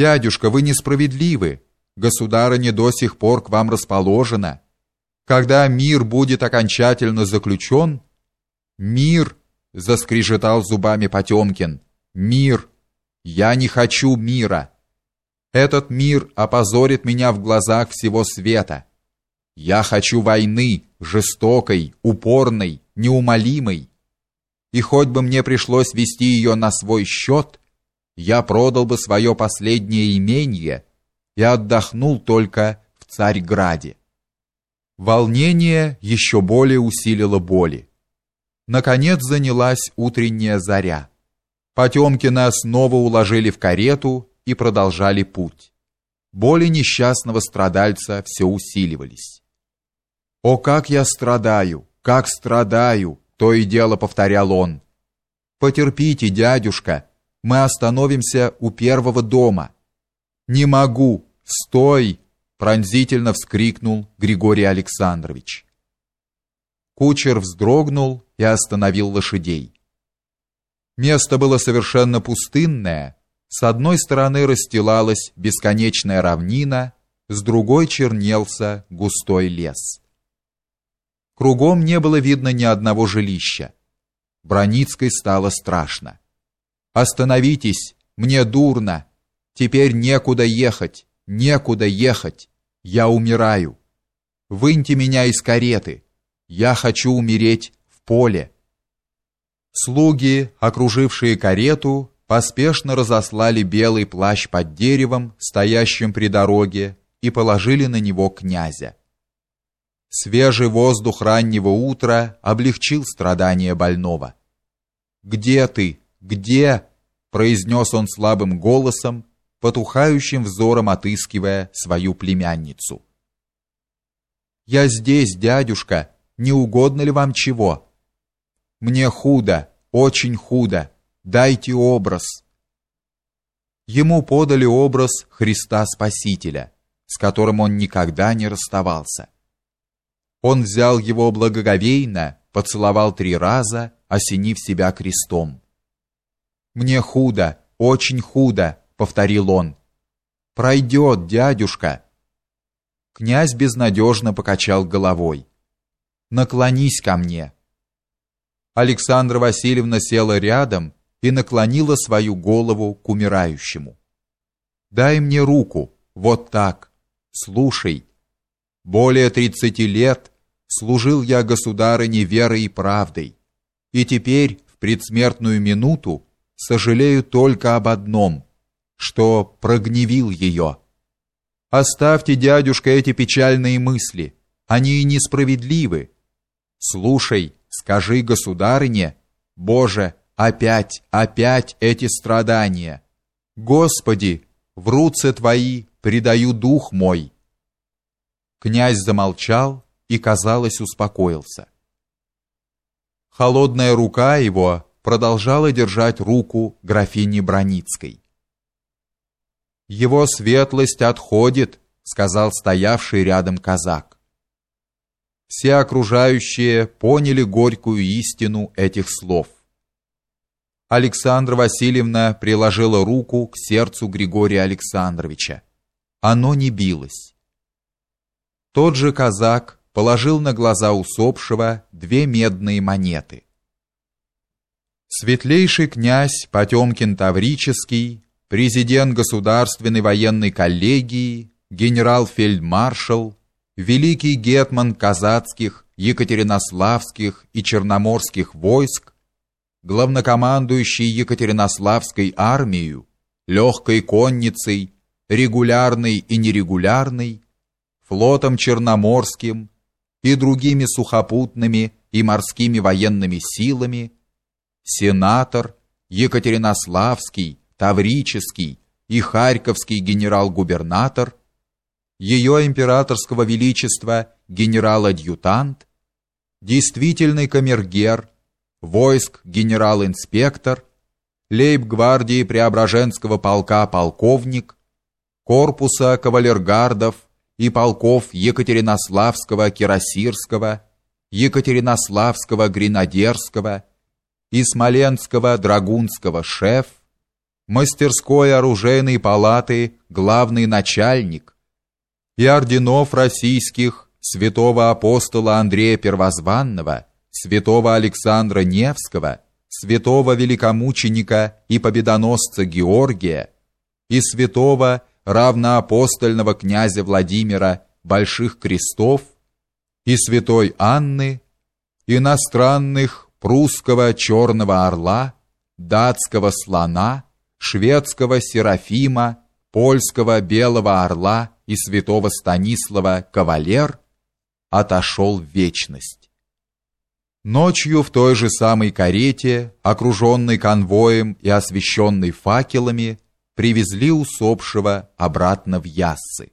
Дядюшка, вы несправедливы. Государыня до сих пор к вам расположена. Когда мир будет окончательно заключен, мир, заскрежетал зубами Потемкин. Мир. Я не хочу мира. Этот мир опозорит меня в глазах всего света. Я хочу войны, жестокой, упорной, неумолимой. И хоть бы мне пришлось вести ее на свой счет, я продал бы свое последнее имение и отдохнул только в Царьграде. Волнение еще более усилило боли. Наконец занялась утренняя заря. Потемкина снова уложили в карету и продолжали путь. Боли несчастного страдальца все усиливались. «О, как я страдаю! Как страдаю!» — то и дело повторял он. «Потерпите, дядюшка!» Мы остановимся у первого дома. Не могу. Стой, пронзительно вскрикнул Григорий Александрович. Кучер вздрогнул и остановил лошадей. Место было совершенно пустынное. С одной стороны расстилалась бесконечная равнина, с другой чернелся густой лес. Кругом не было видно ни одного жилища. Броницкой стало страшно. Остановитесь, мне дурно. Теперь некуда ехать, некуда ехать. Я умираю. Выньте меня из кареты. Я хочу умереть в поле. Слуги, окружившие карету, поспешно разослали белый плащ под деревом, стоящим при дороге, и положили на него князя. Свежий воздух раннего утра облегчил страдания больного. «Где ты?» «Где?» — произнес он слабым голосом, потухающим взором отыскивая свою племянницу. «Я здесь, дядюшка. Не угодно ли вам чего?» «Мне худо, очень худо. Дайте образ». Ему подали образ Христа Спасителя, с которым он никогда не расставался. Он взял его благоговейно, поцеловал три раза, осенив себя крестом. Мне худо, очень худо, повторил он. Пройдет, дядюшка. Князь безнадежно покачал головой. Наклонись ко мне. Александра Васильевна села рядом и наклонила свою голову к умирающему. Дай мне руку, вот так. Слушай. Более тридцати лет служил я государыне верой и правдой, и теперь в предсмертную минуту сожалею только об одном, что прогневил ее. Оставьте, дядюшка, эти печальные мысли, они несправедливы. Слушай, скажи государыне, Боже, опять, опять эти страдания. Господи, в руце Твои предаю дух мой. Князь замолчал и, казалось, успокоился. Холодная рука его продолжала держать руку графини Броницкой. «Его светлость отходит», — сказал стоявший рядом казак. Все окружающие поняли горькую истину этих слов. Александра Васильевна приложила руку к сердцу Григория Александровича. Оно не билось. Тот же казак положил на глаза усопшего две медные монеты. Светлейший князь Потемкин Таврический, президент Государственной военной коллегии, генерал-фельдмаршал, великий гетман казацких, екатеринославских и черноморских войск, главнокомандующий Екатеринославской армией, легкой конницей, регулярной и нерегулярной, флотом черноморским и другими сухопутными и морскими военными силами, сенатор, Екатеринославский, Таврический и Харьковский генерал-губернатор, ее императорского величества генерал-адъютант, действительный камергер, войск генерал-инспектор, лейб-гвардии Преображенского полка полковник, корпуса кавалергардов и полков Екатеринославского Кирасирского, Екатеринославского Гренадерского и Смоленского драгунского шеф, мастерской оружейной палаты главный начальник и орденов российских святого апостола Андрея Первозванного, святого Александра Невского, святого великомученика и победоносца Георгия и святого равноапостольного князя Владимира Больших Крестов и святой Анны, иностранных прусского черного орла, датского слона, шведского серафима, польского белого орла и святого Станислава кавалер отошел в вечность. Ночью в той же самой карете, окруженной конвоем и освещенной факелами, привезли усопшего обратно в Яссы.